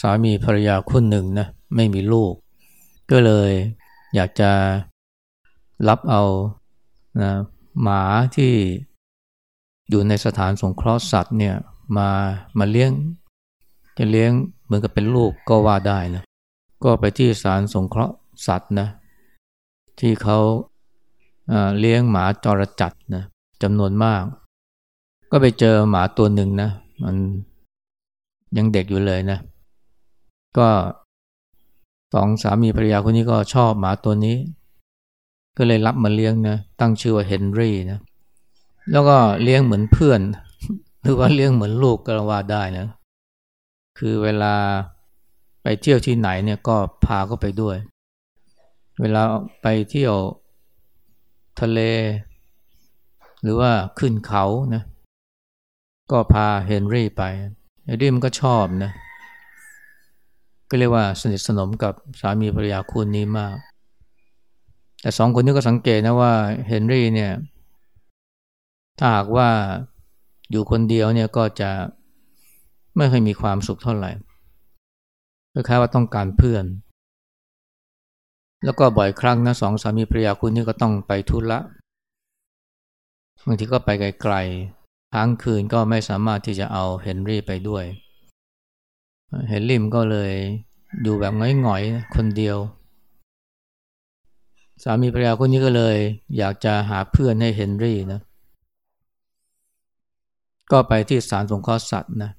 สามีภรรยาคู่หนึ่งนะไม่มีลูก ก็เลยอยากจะรับเอานะหมาที่อยู่ในสถานสงเคราะห์สัตว์เนี่ยมามาเลี้ยง จะเลี้ยงเหมือนกับเป็นลูกก็ว่าได้นะก็ไปที่สถารสงเคราะห์สัตว์นะที่เขาเลี้ยงหมาจรจัดนะจำนวนมาก ก็ไปเจอหมาตัวหนึ่งนะ มันยังเด็กอยู่เลยนะ ก็สองสามีภรรยาคนนี้ก็ชอบหมาตัวนี้ ก็เลยรับมาเลี้ยงนะตั้งชื่อว่าเฮนรี่นะแล้วก็เลี้ยงเหมือนเพื่อน หรือว่าเลี้ยงเหมือนลูกก็ว่าได้นะคือเวลาไปเที่ยวที่ไหนเนี่ยก็พาเขาไปด้วย เวลาไปเที่ยวทะเล หรือว่าขึ้นเขานะก็พาเฮนรี่ไปเฮนรี่มันก็ชอบนะ ก็เรียกว่าสนิทสนมกับสามีภรรยาคู่นี้มาก แต่สองคนนี้ก็สังเกตนะว่าเฮนรี่เนี่ยถ้าหากว่าอยู่คนเดียวเนี่ยก็จะไม่เคยมีความสุขเท่าไหร่คล้ายๆว่าต้องการเพื่อน แล้วก็บ่อยครั้งนะสองสามีภรรยาคุณนี่ก็ต้องไปทุระบางทีก็ไปไกลๆทั้งคืนก็ไม่สามารถที่จะเอาเฮนรี่ไปด้วย เฮนรี่มก็เลยอยู่แบบง่อยๆคนเดียว สามีภรรยาคนนี้ก็เลย อยากจะหาเพื่อนให้เฮนรี่นะ ก็ไปที่ศาลสงเคราะห์สัตว์นะ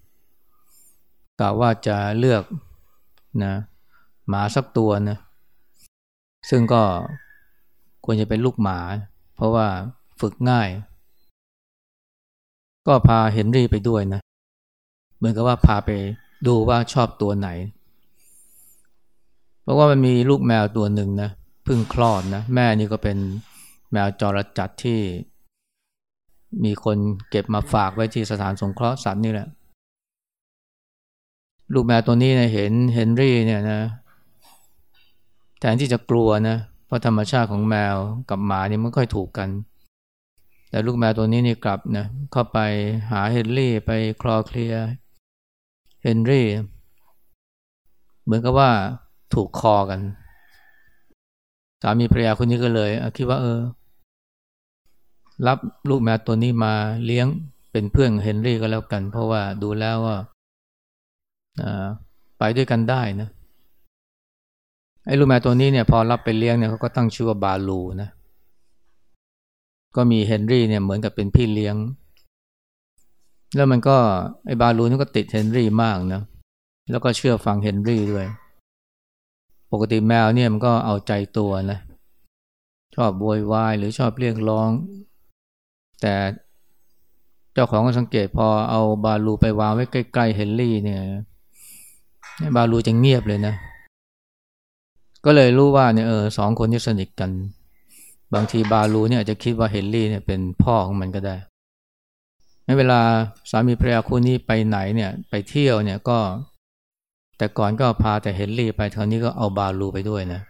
กล่าวว่าจะเลือกนะหมาสักตัวนะซึ่งก็ควรจะเป็นลูกหมา เพราะว่าฝึกง่าย ก็พาเฮนรี่ไปด้วยนะ เหมือนกับว่าพาไป ดูว่าชอบตัวไหน เพราะว่ามันมีลูกแมวตัวหนึ่งนะเพิ่งคลอดนะแม่นี่ก็เป็นแมวจรจัดที่ มีคนเก็บมาฝากไว้ที่สถานสงเคราะห์สัตว์นี่แหละ ลูกแมวตัวนี้เนี่ยเห็นเฮนรี่เนี่ยนะแทนที่จะกลัวนะเพราะธรรมชาติของแมวกับหมานี่ไม่ค่อยถูกกัน แต่ลูกแมวตัวนี้นี่กลับนะเข้าไปหาเฮนรี่ไปคลอเคลีย เฮนรี่เหมือนกับว่าถูกคอกัน สามีภรรยาคนนี้ก็เลยคิดว่า เออ รับลูกแมวตัวนี้มาเลี้ยงเป็นเพื่อนเฮนรี่ก็แล้วกัน เพราะว่าดูแล้วว่าไปด้วยกันได้นะไอ้ลูกแมวตัวนี้เนี่ยพอรับไปเลี้ยงเนี่ยเขาก็ตั้งชื่อว่าบาลูนะ ก็มีเฮนรี่เนี่ยเหมือนกับเป็นพี่เลี้ยง แล้วมันก็ไอ้บาลูนี่ก็ติดเฮนรี่มากนะ แล้วก็เชื่อฟังเฮนรี่ด้วย ปกติแมวเนี่ยมันก็เอาใจตัวนะ ชอบโวยวายหรือชอบเรียกร้อง แต่เจ้าของก็สังเกตพอเอาบาลูไปวางไว้ใกล้ๆเฮนรี่เนี่ยบาลูจะเงียบเลยนะ ก็เลยรู้ว่าเนี่ยเออสองคนนี้สนิทกัน บางทีบาลูเนี่ยอาจจะคิดว่าเฮนรี่เนี่ยเป็นพ่อของมันก็ได้ ในเวลาสามีภรรยาคู่นี้ไปไหนเนี่ยไปเที่ยวเนี่ยก็ แต่ก่อนก็พาแต่เฮนรี่ไปคราวนี้ก็เอาบาลูไปด้วยนะ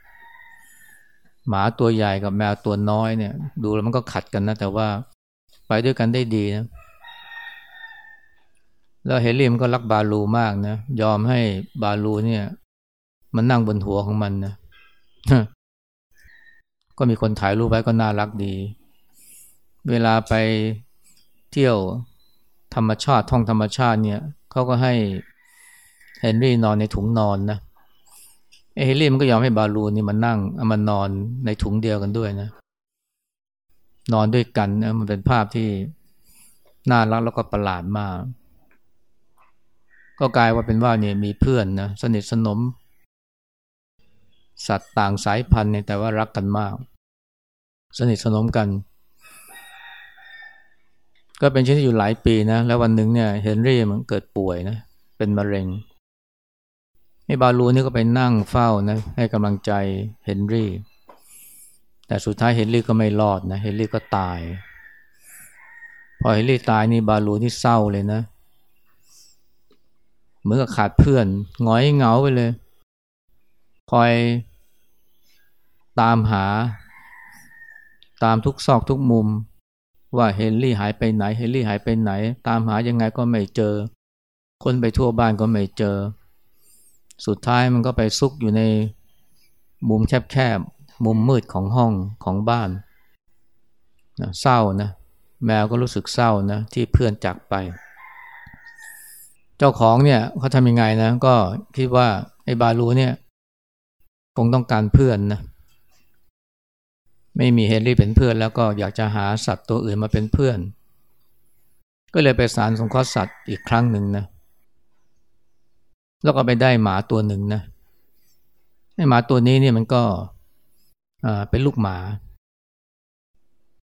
หมาตัวใหญ่กับแมวตัวน้อยเนี่ย ดูแล้วมันก็ขัดกันนะ แต่ว่าไปด้วยกันได้ดีนะแล้วเฮลิมก็รักบาลูมากนะ ยอมให้บาลูเนี่ย มันนั่งบนหัวของมันนะก็มีคนถ่ายรูปไว้ก็น่ารักดี เวลาไป เที่ยวธรรมชาติท่องธรรมชาติเนี่ยเขาก็ให้เฮนรี่นอนในถุงนอนนะเฮนรี่มันก็ยอมให้บาลูนี่มันนั่งมันนอนในถุงเดียวกันด้วยนะ นอนด้วยกันนะมันเป็นภาพที่น่ารักแล้วก็ประหลาดมาก ก็กลายว่าเป็นว่าเนี่ยมีเพื่อนนะสนิทสนม สัตว์ต่างสายพันธุ์เนี่ยแต่ว่ารักกันมาก สนิทสนมกัน ก็เป็นเช่นที่อยู่หลายปีนะ แล้ววันหนึ่งเนี่ยเฮนรี่มันเกิดป่วยนะ เป็นมะเร็งไอ้บาลูนี่ก็ไปนั่งเฝ้านะ ให้กำลังใจเฮนรี่ แต่สุดท้ายเฮนรี่ก็ไม่รอดนะ เฮนรี่ก็ตาย พอเฮนรี่ตายนี่บาลูนี่เศร้าเลยนะ เหมือนกับขาดเพื่อนหงอยเหงาไปเลย คอยตามหา ตามทุกซอกทุกมุม ว่าเฮนรี่หายไปไหน เฮนรี่หายไปไหน ตามหายังไงก็ไม่เจอ คนไปทั่วบ้านก็ไม่เจอ สุดท้ายมันก็ไปซุกอยู่ในมุมแคบๆ มุมมืดของห้องของบ้านนะเศร้านะ แมวก็รู้สึกเศร้านะที่เพื่อนจากไป เจ้าของเนี่ยเขาทำยังไงนะ ก็คิดว่าไอ้บาลูเนี่ยคงต้องการเพื่อนนะ ไม่มีเฮนรี่เป็นเพื่อนแล้วก็อยากจะหาสัตว์ตัวอื่นมาเป็นเพื่อน ก็เลยไปสารสงเคราะห์สัตว์อีกครั้งหนึ่งนะแล้วก็ไปได้หมาตัวหนึ่งนะไอหมาตัวนี้เนี่ยมันก็เป็นลูกหมา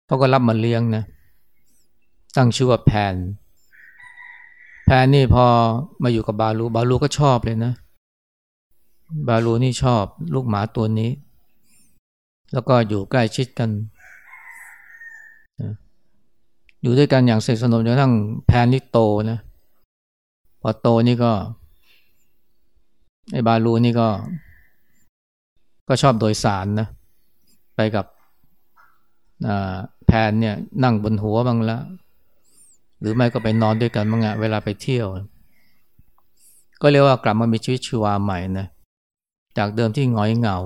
เขาก็รับมาเลี้ยงนะตั้งชื่อว่าแพนแพนนี่พอมาอยู่กับบาลูบาลูก็ชอบเลยนะ บาลูนี่ชอบลูกหมาตัวนี้ แล้วก็อยู่ใกล้ชิดกันอยู่ด้วยกันอย่างสนิทสนมจนกระทั่งแพนนี่โตนะพอโตนี่ก็ไอ้บาลูนี่ก็ ก็ชอบโดยสารนะไปกับแพนเนี่ยนั่งบนหัวบ้างละหรือไม่ก็ไปนอนด้วยกันบ้างอะเวลาไปเที่ยว ก็เรียกว่ากลับมามีชีวิตชีวาใหม่นะจากเดิมที่หงอยเหงา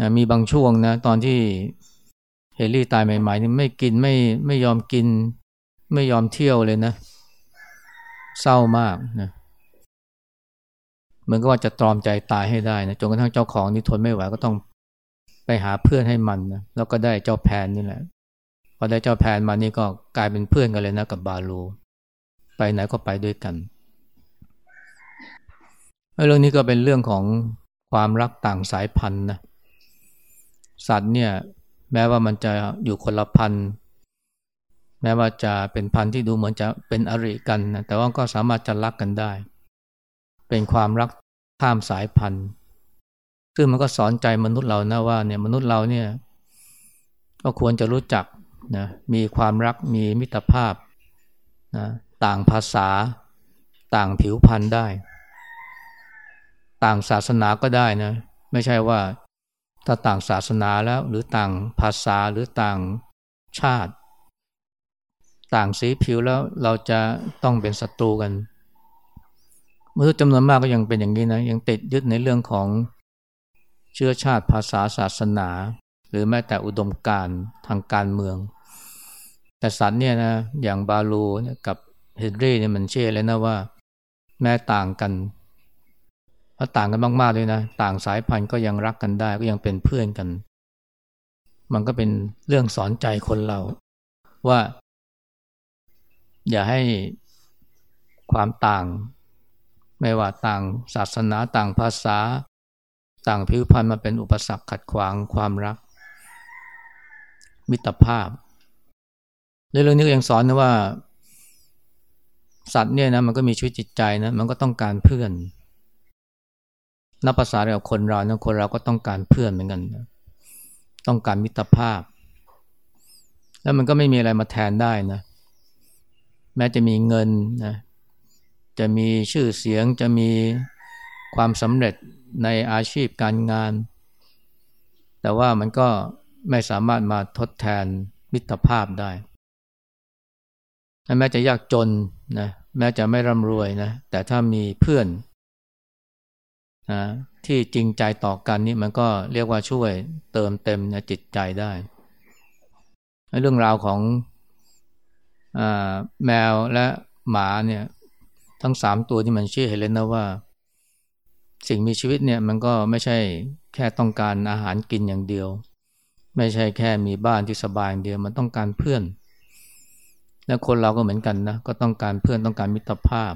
นะมีบางช่วงนะตอนที่เฮลี่ตายใหม่ๆนี่ไม่กินไม่ไม่ยอมกิน ไม่ยอมเที่ยวเลยนะ เศร้ามากนะเหมือนกับว่าจะตรอมใจตายให้ได้นะจนกระทั่งเจ้าของนี่ทนไม่ไหวก็ต้องไปหาเพื่อนให้มันนะแล้วก็ได้เจ้าแพนนี่แหละพอได้เจ้าแพนมานี่ก็กลายเป็นเพื่อนกันเลยนะกับบาลู ไปไหนก็ไปด้วยกันเรื่องนี้ก็เป็นเรื่องของความรักต่างสายพันธุ์นะ สัตว์เนี่ยแม้ว่ามันจะอยู่คนละพันธุ์แม้ว่าจะเป็นพันธุ์ที่ดูเหมือนจะเป็นอริกันนะแต่ว่าก็สามารถจะรักกันได้ เป็นความรักข้ามสายพันธุ์ ซึ่งมันก็สอนใจมนุษย์เรานะว่าเนี่ยมนุษย์เราเนี่ยก็ควรจะรู้จักนะมีความรักมีมิตรภาพนะต่างภาษา ต่างผิวพรรณได้ ต่างศาสนาก็ได้นะไม่ใช่ว่า ถ้าต่างศาสนาแล้วหรือต่างภาษาหรือต่างชาติ ต่างสีผิวแล้วเราจะต้องเป็นศัตรูกันมนุษย์จำนวนมากก็ยังเป็นอย่างนี้นะยังติดยึดในเรื่องของเชื้อชาติภาษาศาสนา หรือแม้แต่อุดมการทางการเมือง แต่สัตว์เนี่ยนะอย่างบาลูกับเฮนรี่เนี่ยมันเชื่อเลยนะว่า แม้ต่างกัน เพราะต่างกันมากๆเลยนะ ต่างสายพันธุ์ก็ยังรักกันได้ก็ยังเป็นเพื่อนกัน มันก็เป็นเรื่องสอนใจคนเรา ว่า อย่าให้ความต่าง ไม่ว่าต่างศาสนาต่างภาษา ต่างผิวพรรณมาเป็นอุปสรรคขัดขวางความรัก มิตรภาพในเรื่องนี้ก็ยังสอนนะว่า สัตว์เนี่ยนะมันก็มีชีวิตจิตใจนะ มันก็ต้องการเพื่อน นับภาษาเกับคนเรานะคนเราก็ต้องการเพื่อนเหมือนกันต้องการมิตรภาพ แล้วมันก็ไม่มีอะไรมาแทนได้นะแม้จะมีเงินนะจะมีชื่อเสียงจะมีความสำเร็จในอาชีพการงาน แต่ว่ามันก็ไม่สามารถมาทดแทนมิตรภาพได้แม้จะยากจนนะแม้จะไม่ร่ำรวยนะแต่ถ้ามีเพื่อน นะที่จริงใจต่อกันนี่มันก็เรียกว่าช่วยเติมเต็มนะจิตใจได้ เรื่องราวของอแมวและหมาเนี่ยทั้งสามตัวที่มันชื่อเห็นเลยนะว่า สิ่งมีชีวิตเนี่ยมันก็ไม่ใช่แค่ต้องการอาหารกินอย่างเดียว ไม่ใช่แค่มีบ้านที่สบายอย่างเดียวมันต้องการเพื่อน และคนเราก็เหมือนกันนะก็ต้องการเพื่อนต้องการมิตรภาพ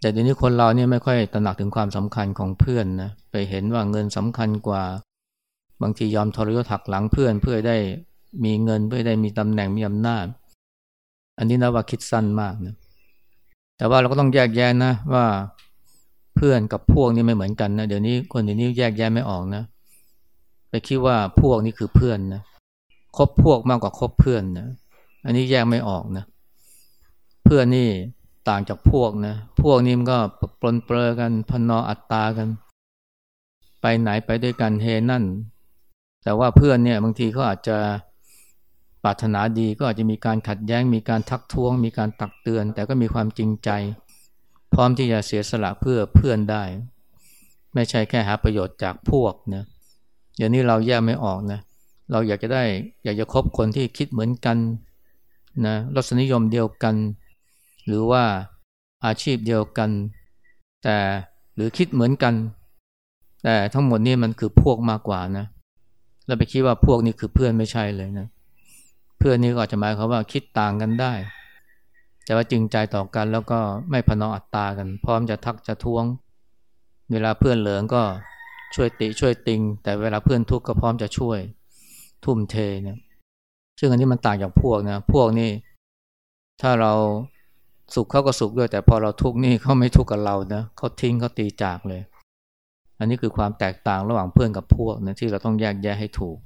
แต่เดี๋ยวนี้คนเราเนี่ยไม่ค่อยตระหนักถึงความสำคัญของเพื่อนนะไปเห็นว่าเงินสำคัญกว่า บางทียอมทรยศหักหลังเพื่อนเพื่อได้มีเงินเพื่อได้มีตำแหน่งมีอำนาจ อันนี้นะว่าคิดสั้นมากนะแต่ว่าเราก็ต้องแยกแยะนะว่าเพื่อนกับพวกนี่ไม่เหมือนกันนะเดี๋ยวนี้คนเดี๋ยวนี้แยกแยะไม่ออกนะไปคิดว่าพวกนี่คือเพื่อนนะคบพวกมากกว่าคบเพื่อนนะอันนี้แยกไม่ออกนะ เพื่อนนี่ ต่างจากพวกนะ พวกนี้มันก็ปลนเปลือกันพนออัตตากัน ไปไหนไปด้วยกันเฮนั่น แต่ว่าเพื่อนเนี่ยบางทีเขาอาจจะปรารถนาดีก็อาจจะมีการขัดแย้ง มีการทักท้วง มีการตักเตือน แต่ก็มีความจริงใจ พร้อมที่จะเสียสละเพื่อเพื่อนได้ ไม่ใช่แค่หาประโยชน์จากพวกนะเดี๋ยวนี้เราแยกไม่ออกนะ เราอยากจะได้อยากจะคบคนที่คิดเหมือนกันนะรสนิยมเดียวกัน หรือว่าอาชีพเดียวกัน แต่หรือคิดเหมือนกัน แต่ทั้งหมดนี่มันคือพวกมากกว่านะเราไปคิดว่าพวกนี้คือเพื่อนไม่ใช่เลยนะเพื่อนนี่ก็อาจจะหมายความว่าคิดต่างกันได้ แต่ว่าจริงใจต่อกันแล้วก็ไม่พนออัตตากัน พร้อมจะทักจะท้วง เวลาเพื่อนเหลืองก็ช่วยติช่วยติง แต่เวลาเพื่อนทุกข์ก็พร้อมจะช่วย ทุ่มเทเนี่ยซึ่งอันนี้มันต่างจากพวกนะพวกนี่ถ้าเรา สุขเขาก็สุขด้วย แต่พอเราทุกข์นี่เขาไม่ทุกข์กับเรานะเขาทิ้งเขาตีจากเลย อันนี้คือความแตกต่างระหว่างเพื่อนกับพวกนะที่เราต้องแยกแยะให้ถูก